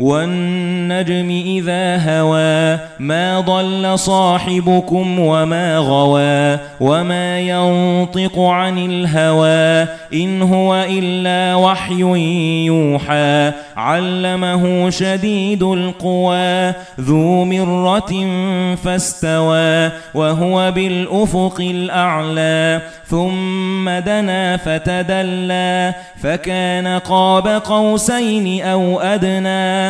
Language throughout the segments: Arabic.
وَالنَّجْمِ إِذَا هَوَى مَا ضَلَّ صَاحِبُكُمْ وَمَا غَوَى وَمَا يَنطِقُ عَنِ الْهَوَى إِنْ هُوَ إِلَّا وَحْيٌ يُوحَى عَلَّمَهُ شَدِيدُ الْقُوَى ذُو مِرَّةٍ فَاسْتَوَى وَهُوَ بِالْأُفُقِ الْأَعْلَى ثُمَّ دَنَا فَتَدَلَّى فَكَانَ قَابَ قَوْسَيْنِ أَوْ أَدْنَى.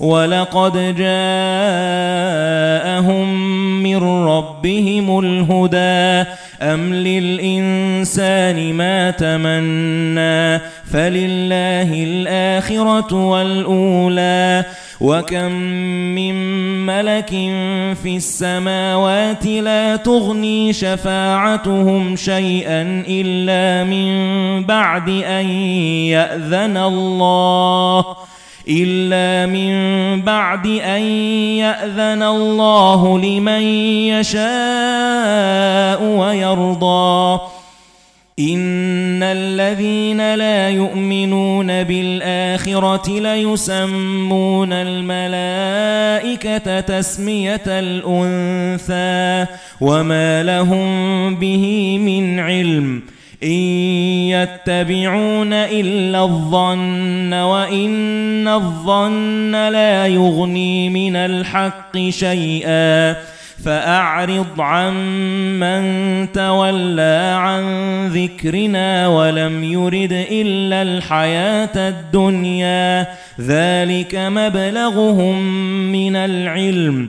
وَلَقَدْ جَاءَهُم مِّن رَّبِّهِمُ الْهُدَى. أَمْ لِلْإِنسَانِ مَا تَمَنَّى؟ فَلِلَّهِ الْآخِرَةُ وَالْأُولَى. وَكَم مِّن مَّلَكٍ فِي السَّمَاوَاتِ لَا تُغْنِي شَفَاعَتُهُمْ شَيْئًا إِلَّا مِن بَعْدِ أَن يَأْذَنَ اللَّهُ. إِلَّا مِن بَعْدِ أَن يَأْذَنَ اللَّهُ لِمَن يَشَاءُ وَيَرْضَى. إِنَّ الَّذِينَ لَا يُؤْمِنُونَ بِالْآخِرَةِ لَيُسَمُّونَ الْمَلَائِكَةَ تَسْمِيَةَ الْأُنثَى وَمَا لَهُم بِهِ مِنْ عِلْمٍ إِن يَتَّبِعُونَ إِلَّا الظَّنَّ وَإِنَّ الظَّنَّ لَا يُغْنِي مِنَ الْحَقِّ شَيْئًا فَأَعْرِضْ عَن مَّن تَوَلَّى عَن ذِكْرِنَا وَلَمْ يُرِدْ إِلَّا الْحَيَاةَ الدُّنْيَا ذَلِكَ مَبْلَغُهُم مِّنَ الْعِلْمِ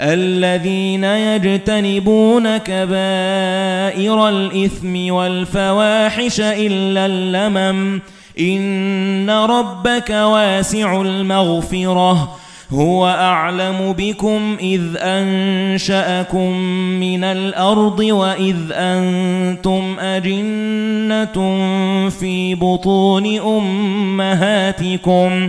الَّذِينَ يَجْتَنِبُونَ كَبَائِرَ الْإِثْمِ وَالْفَوَاحِشَ إِلَّا اللَّمَمَ. إِنَّ رَبَّكَ وَاسِعُ الْمَغْفِرَةِ. هُوَ أَعْلَمُ بِكُمْ إِذْ أَنشَأَكُم مِّنَ الْأَرْضِ وَإِذْ أَنتُمْ أَجِنَّةٌ فِي بُطُونِ أُمَّهَاتِكُمْ.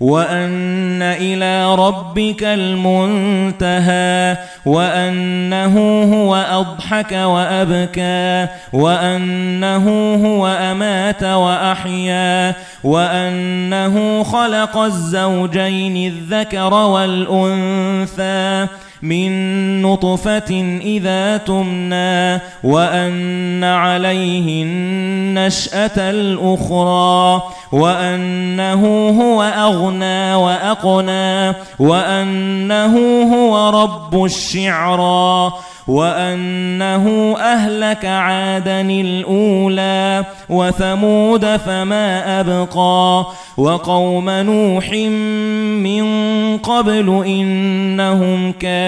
وأن إلى ربك المنتهى وأنه هو أضحك وأبكى وأنه هو أمات وأحيا وأنه خلق الزوجين الذكر والأنثى. من نطفة إذا تمنى وأن عليه النشأة الأخرى وأنه هو أغنى وأقنى وأنه هو رب الشعرى وأنه أهلك عادا الأولى وثمود فما أبقى وقوم نوح من قبل إنهم كانوا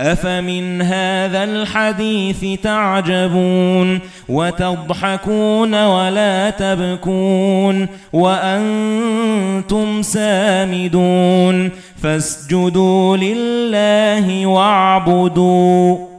أفمن هذا الحديث تعجبون وتضحكون ولا تبكون وأنتم سامدون فاسجدوا لله واعبدوا